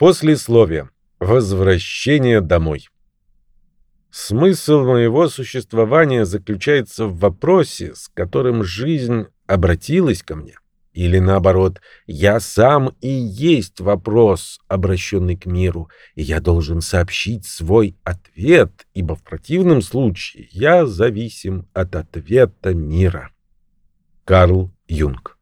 Послесловие. Возвращение домой. Смысл моего существования заключается в вопросе, с которым жизнь обратилась ко мне. Или наоборот, я сам и есть вопрос, обращенный к миру, и я должен сообщить свой ответ, ибо в противном случае я зависим от ответа мира. Карл Юнг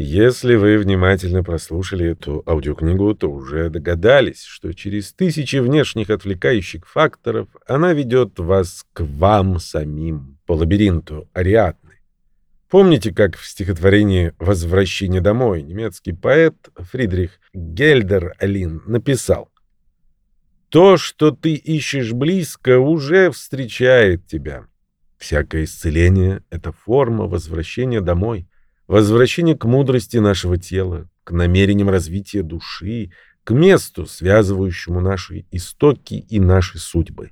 если вы внимательно прослушали эту аудиокнигу, то уже догадались, что через тысячи внешних отвлекающих факторов она ведет вас к вам самим, по лабиринту Ариадны. Помните, как в стихотворении «Возвращение домой» немецкий поэт Фридрих Гельдер-Алин написал «То, что ты ищешь близко, уже встречает тебя. Всякое исцеление — это форма возвращения домой» возвращение к мудрости нашего тела, к намерениям развития души, к месту, связывающему наши истоки и наши судьбы.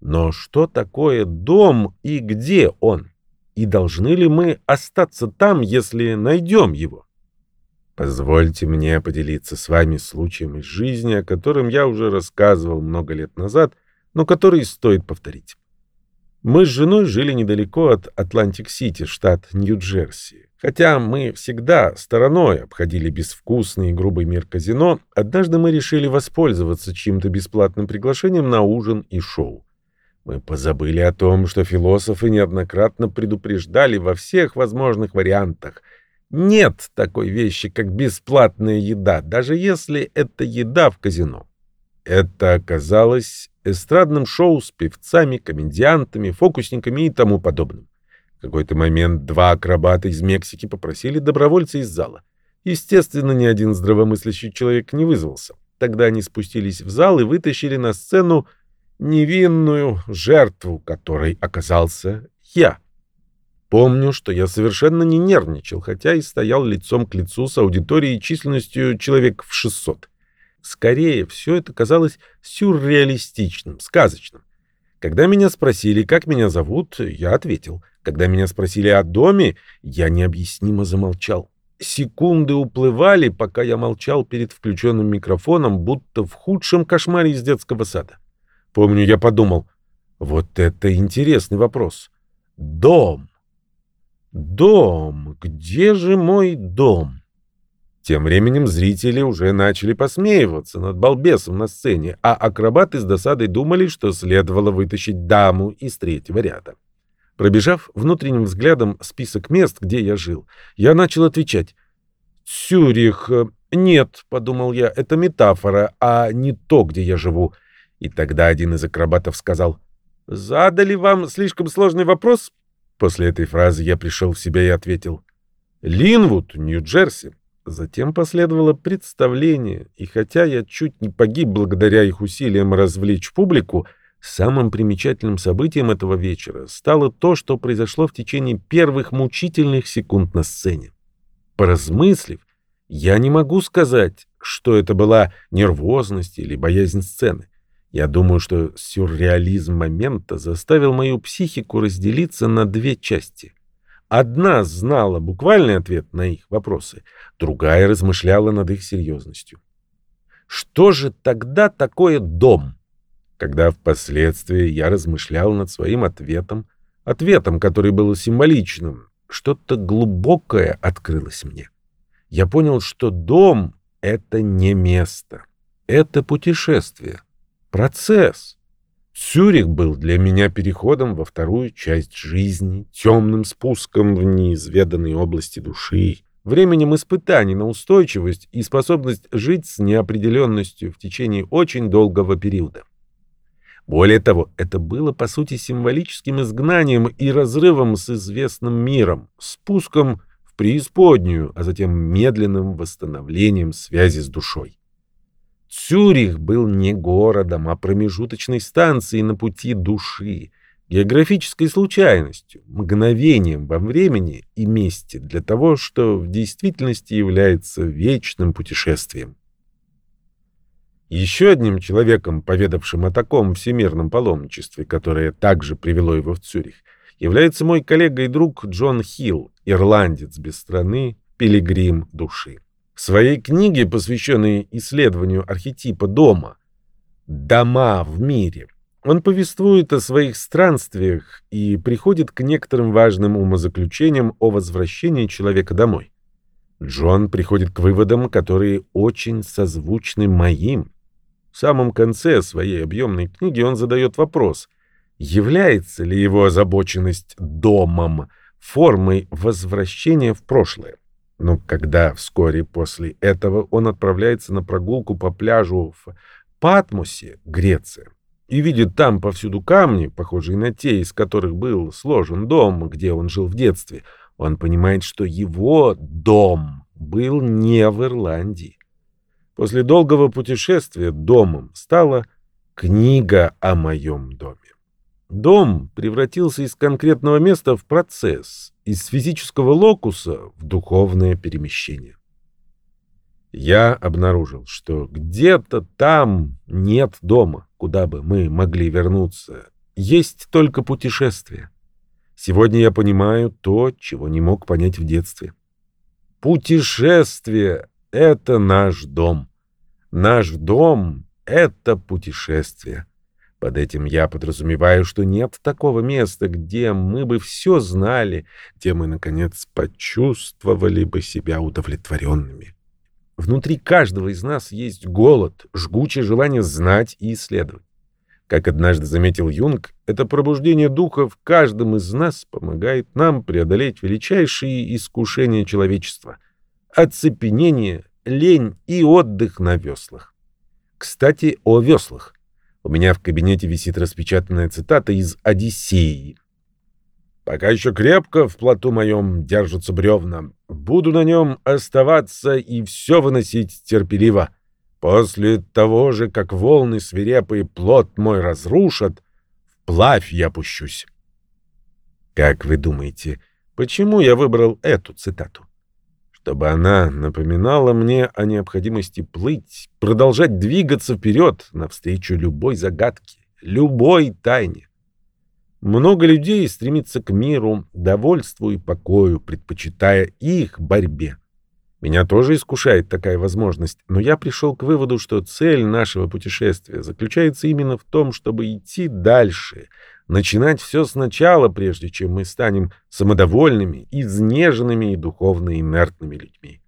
Но что такое дом и где он? И должны ли мы остаться там, если найдем его? Позвольте мне поделиться с вами случаем из жизни, о котором я уже рассказывал много лет назад, но который стоит повторить. Мы с женой жили недалеко от Атлантик-Сити, штат Нью-Джерси. Хотя мы всегда стороной обходили безвкусный и грубый мир казино, однажды мы решили воспользоваться чьим-то бесплатным приглашением на ужин и шоу. Мы позабыли о том, что философы неоднократно предупреждали во всех возможных вариантах. Нет такой вещи, как бесплатная еда, даже если это еда в казино. Это оказалось эстрадным шоу с певцами, комедиантами, фокусниками и тому подобным какой-то момент два акробата из Мексики попросили добровольца из зала. Естественно, ни один здравомыслящий человек не вызвался. Тогда они спустились в зал и вытащили на сцену невинную жертву, которой оказался я. Помню, что я совершенно не нервничал, хотя и стоял лицом к лицу с аудиторией численностью человек в 600. Скорее, все это казалось сюрреалистичным, сказочным. Когда меня спросили, как меня зовут, я ответил — когда меня спросили о доме, я необъяснимо замолчал. Секунды уплывали, пока я молчал перед включенным микрофоном, будто в худшем кошмаре из детского сада. Помню, я подумал, вот это интересный вопрос. Дом. Дом. Где же мой дом? Тем временем зрители уже начали посмеиваться над балбесом на сцене, а акробаты с досадой думали, что следовало вытащить даму из третьего ряда. Пробежав внутренним взглядом список мест, где я жил, я начал отвечать. «Цюрих. Нет», — подумал я, — «это метафора, а не то, где я живу». И тогда один из акробатов сказал, «Задали вам слишком сложный вопрос?» После этой фразы я пришел в себя и ответил, «Линвуд, Нью-Джерси». Затем последовало представление, и хотя я чуть не погиб благодаря их усилиям развлечь публику, — Самым примечательным событием этого вечера стало то, что произошло в течение первых мучительных секунд на сцене. Поразмыслив, я не могу сказать, что это была нервозность или боязнь сцены. Я думаю, что сюрреализм момента заставил мою психику разделиться на две части. Одна знала буквальный ответ на их вопросы, другая размышляла над их серьезностью. Что же тогда такое дом? Когда впоследствии я размышлял над своим ответом, ответом, который был символичным, что-то глубокое открылось мне. Я понял, что дом — это не место, это путешествие, процесс. Цюрих был для меня переходом во вторую часть жизни, темным спуском в неизведанные области души, временем испытаний на устойчивость и способность жить с неопределенностью в течение очень долгого периода. Более того, это было по сути символическим изгнанием и разрывом с известным миром, спуском в преисподнюю, а затем медленным восстановлением связи с душой. Цюрих был не городом, а промежуточной станцией на пути души, географической случайностью, мгновением во времени и месте для того, что в действительности является вечным путешествием. Еще одним человеком, поведавшим о таком всемирном паломничестве, которое также привело его в Цюрих, является мой коллега и друг Джон Хилл, ирландец без страны, пилигрим души. В своей книге, посвященной исследованию архетипа дома «Дома в мире», он повествует о своих странствиях и приходит к некоторым важным умозаключениям о возвращении человека домой. Джон приходит к выводам, которые очень созвучны моим. В самом конце своей объемной книги он задает вопрос, является ли его озабоченность домом формой возвращения в прошлое. Но когда вскоре после этого он отправляется на прогулку по пляжу в Патмосе, Греция, и видит там повсюду камни, похожие на те, из которых был сложен дом, где он жил в детстве, он понимает, что его дом был не в Ирландии. После долгого путешествия домом стала книга о моем доме. Дом превратился из конкретного места в процесс, из физического локуса в духовное перемещение. Я обнаружил, что где-то там нет дома, куда бы мы могли вернуться. Есть только путешествие. Сегодня я понимаю то, чего не мог понять в детстве. Путешествие — это наш дом. Наш дом — это путешествие. Под этим я подразумеваю, что нет такого места, где мы бы все знали, где мы, наконец, почувствовали бы себя удовлетворенными. Внутри каждого из нас есть голод, жгучее желание знать и исследовать. Как однажды заметил Юнг, это пробуждение духа в каждом из нас помогает нам преодолеть величайшие искушения человечества — оцепенение, лень и отдых на веслах. Кстати, о веслах. У меня в кабинете висит распечатанная цитата из «Одиссеи». Пока еще крепко в плоту моем держатся бревна. Буду на нем оставаться и все выносить терпеливо. После того же, как волны свирепые плот мой разрушат, вплавь я пущусь. Как вы думаете, почему я выбрал эту цитату? Чтобы она напоминала мне о необходимости плыть, продолжать двигаться вперед навстречу любой загадке, любой тайне. Много людей стремится к миру, довольству и покою, предпочитая их борьбе. Меня тоже искушает такая возможность, но я пришел к выводу, что цель нашего путешествия заключается именно в том, чтобы идти дальше, начинать все сначала, прежде чем мы станем самодовольными, изнеженными и духовно инертными людьми.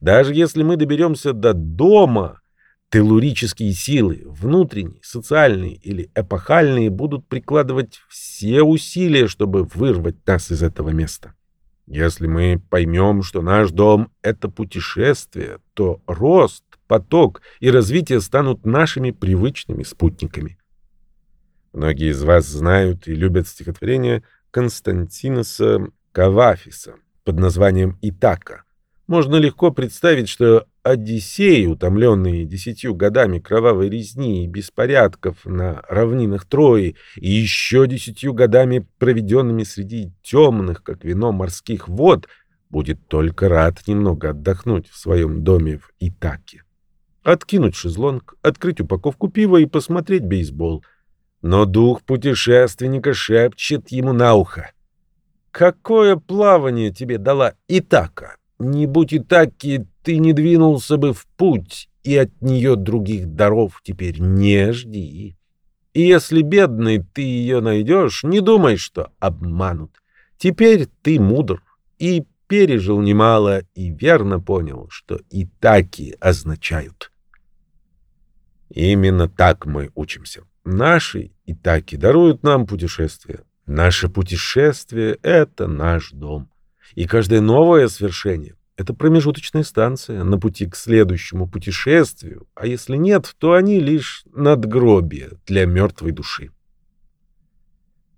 Даже если мы доберемся до дома, Телурические силы, внутренние, социальные или эпохальные, будут прикладывать все усилия, чтобы вырвать нас из этого места. Если мы поймем, что наш дом — это путешествие, то рост, поток и развитие станут нашими привычными спутниками. Многие из вас знают и любят стихотворение Константиноса Кавафиса под названием «Итака». Можно легко представить, что Одиссей, утомленный десятью годами кровавой резни и беспорядков на равнинах Трои и еще десятью годами, проведенными среди темных, как вино, морских вод, будет только рад немного отдохнуть в своем доме в Итаке. Откинуть шезлонг, открыть упаковку пива и посмотреть бейсбол. Но дух путешественника шепчет ему на ухо. «Какое плавание тебе дала Итака? Не будь Итаки, ты не двинулся бы в путь, и от нее других даров теперь не жди. И если, бедный, ты ее найдешь, не думай, что обманут. Теперь ты мудр и пережил немало, и верно понял, что и таки означают. Именно так мы учимся. Наши и таки даруют нам путешествия. Наше путешествие — это наш дом. И каждое новое свершение это промежуточная станция на пути к следующему путешествию, а если нет, то они лишь надгробие для мертвой души.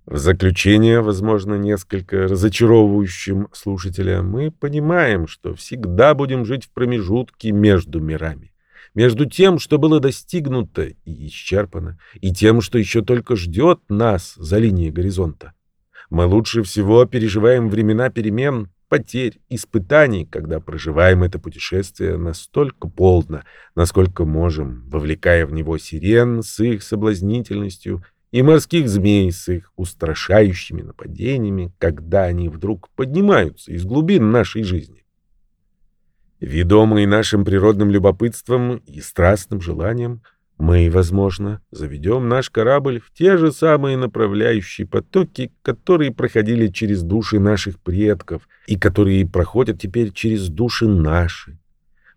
В заключение, возможно, несколько разочаровывающим слушателя, мы понимаем, что всегда будем жить в промежутке между мирами. Между тем, что было достигнуто и исчерпано, и тем, что еще только ждет нас за линией горизонта. Мы лучше всего переживаем времена перемен, потерь, испытаний, когда проживаем это путешествие настолько полно, насколько можем, вовлекая в него сирен с их соблазнительностью и морских змей с их устрашающими нападениями, когда они вдруг поднимаются из глубин нашей жизни. Ведомые нашим природным любопытством и страстным желанием, мы, возможно, заведем наш корабль в те же самые направляющие потоки, которые проходили через души наших предков и которые проходят теперь через души наши.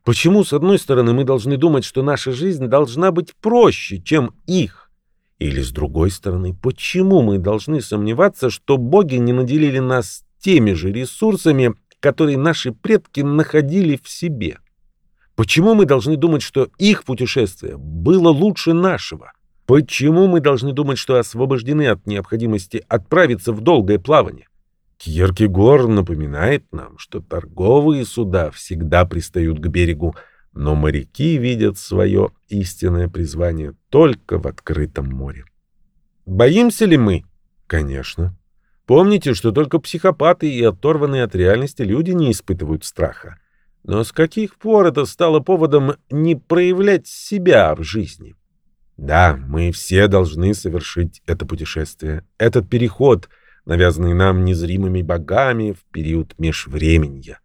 Почему, с одной стороны, мы должны думать, что наша жизнь должна быть проще, чем их? Или, с другой стороны, почему мы должны сомневаться, что боги не наделили нас теми же ресурсами, которые наши предки находили в себе. Почему мы должны думать, что их путешествие было лучше нашего? Почему мы должны думать, что освобождены от необходимости отправиться в долгое плавание? Кьеркегор напоминает нам, что торговые суда всегда пристают к берегу, но моряки видят свое истинное призвание только в открытом море. Боимся ли мы? Конечно. Помните, что только психопаты и оторванные от реальности люди не испытывают страха. Но с каких пор это стало поводом не проявлять себя в жизни? Да, мы все должны совершить это путешествие, этот переход, навязанный нам незримыми богами в период межвременья.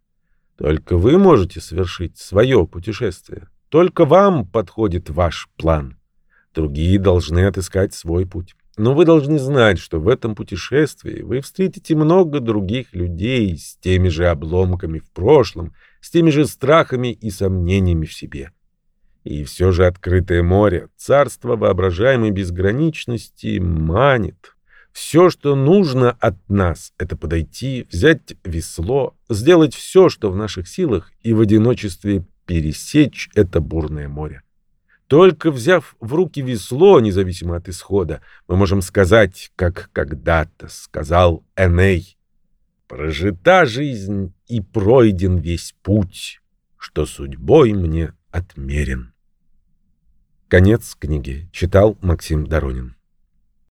Только вы можете совершить свое путешествие. Только вам подходит ваш план. Другие должны отыскать свой путь. Но вы должны знать, что в этом путешествии вы встретите много других людей с теми же обломками в прошлом, с теми же страхами и сомнениями в себе. И все же открытое море, царство воображаемой безграничности манит. Все, что нужно от нас, это подойти, взять весло, сделать все, что в наших силах, и в одиночестве пересечь это бурное море. Только взяв в руки весло, независимо от исхода, мы можем сказать, как когда-то сказал Эней, «Прожита жизнь и пройден весь путь, что судьбой мне отмерен». Конец книги. Читал Максим Доронин.